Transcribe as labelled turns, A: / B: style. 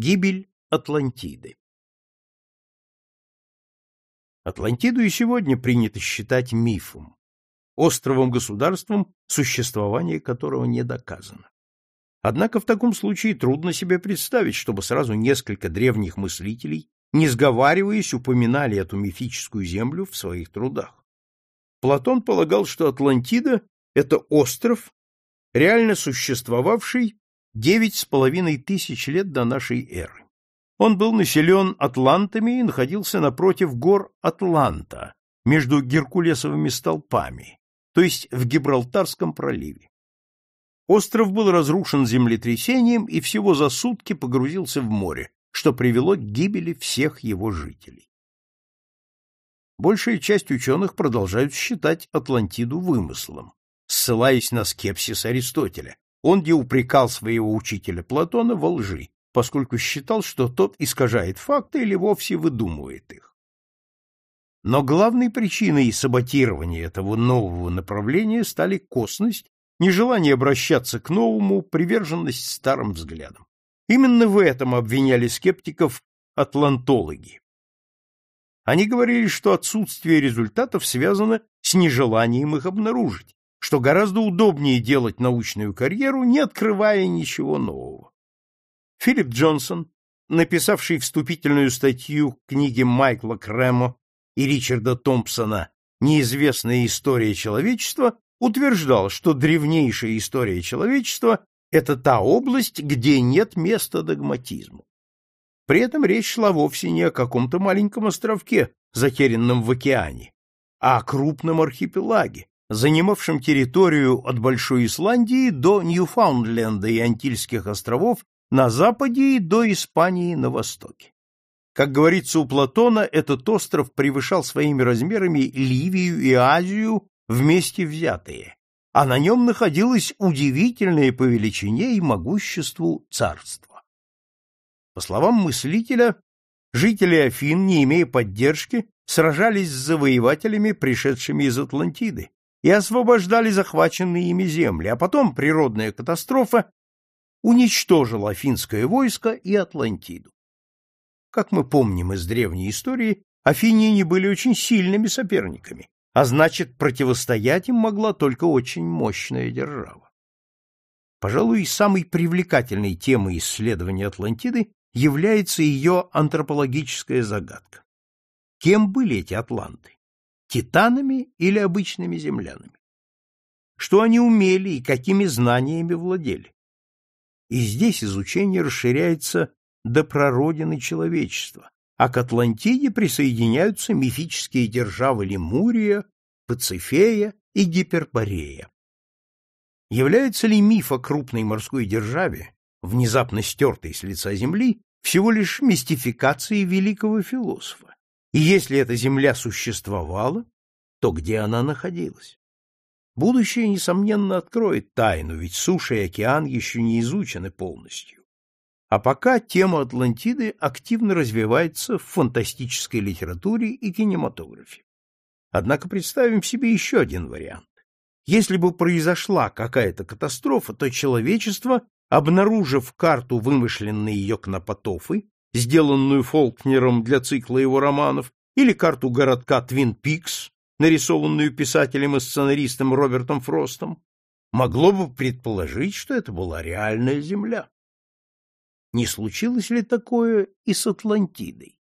A: Гибель Атлантиды Атлантиду и сегодня принято считать мифом, островом-государством, существование которого не доказано. Однако в таком случае трудно себе представить, чтобы сразу несколько древних мыслителей, не сговариваясь, упоминали эту мифическую землю в своих трудах. Платон полагал, что Атлантида — это остров, реально существовавший девять с половиной тысяч лет до нашей эры. Он был населен атлантами и находился напротив гор Атланта, между Геркулесовыми столпами, то есть в Гибралтарском проливе. Остров был разрушен землетрясением и всего за сутки погрузился в море, что привело к гибели всех его жителей. Большая часть ученых продолжают считать Атлантиду вымыслом, ссылаясь на скепсис Аристотеля. Он где упрекал своего учителя Платона во лжи, поскольку считал, что тот искажает факты или вовсе выдумывает их. Но главной причиной саботирования этого нового направления стали косность нежелание обращаться к новому, приверженность старым взглядам. Именно в этом обвиняли скептиков атлантологи. Они говорили, что отсутствие результатов связано с нежеланием их обнаружить, что гораздо удобнее делать научную карьеру, не открывая ничего нового. Филипп Джонсон, написавший вступительную статью к книге Майкла Кремо и Ричарда Томпсона «Неизвестная история человечества», утверждал, что древнейшая история человечества — это та область, где нет места догматизму. При этом речь шла вовсе не о каком-то маленьком островке, затерянном в океане, а о крупном архипелаге, занимавшем территорию от Большой Исландии до Ньюфаундленда и Антильских островов на западе и до Испании на востоке. Как говорится у Платона, этот остров превышал своими размерами Ливию и Азию вместе взятые, а на нем находилось удивительное по величине и могуществу царство. По словам мыслителя, жители Афин, не имея поддержки, сражались с завоевателями, пришедшими из Атлантиды, и освобождали захваченные ими земли, а потом природная катастрофа уничтожила афинское войско и Атлантиду. Как мы помним из древней истории, афиняне были очень сильными соперниками, а значит, противостоять им могла только очень мощная держава. Пожалуй, самой привлекательной темой исследования Атлантиды является ее антропологическая загадка. Кем были эти атланты? Титанами или обычными землянами? Что они умели и какими знаниями владели? И здесь изучение расширяется до прародины человечества, а к Атлантиде присоединяются мифические державы Лемурия, Пацифея и Гиперборея. Является ли миф о крупной морской державе, внезапно стертой с лица земли, всего лишь мистификацией великого философа? И если эта земля существовала, то где она находилась? Будущее, несомненно, откроет тайну, ведь суша и океан еще не изучены полностью. А пока тема Атлантиды активно развивается в фантастической литературе и кинематографе. Однако представим себе еще один вариант. Если бы произошла какая-то катастрофа, то человечество, обнаружив карту вымышленной ее Кнопотофы, сделанную Фолкнером для цикла его романов, или карту городка Твин Пикс, нарисованную писателем и сценаристом Робертом Фростом, могло бы предположить, что это была реальная Земля. Не случилось ли такое и с Атлантидой?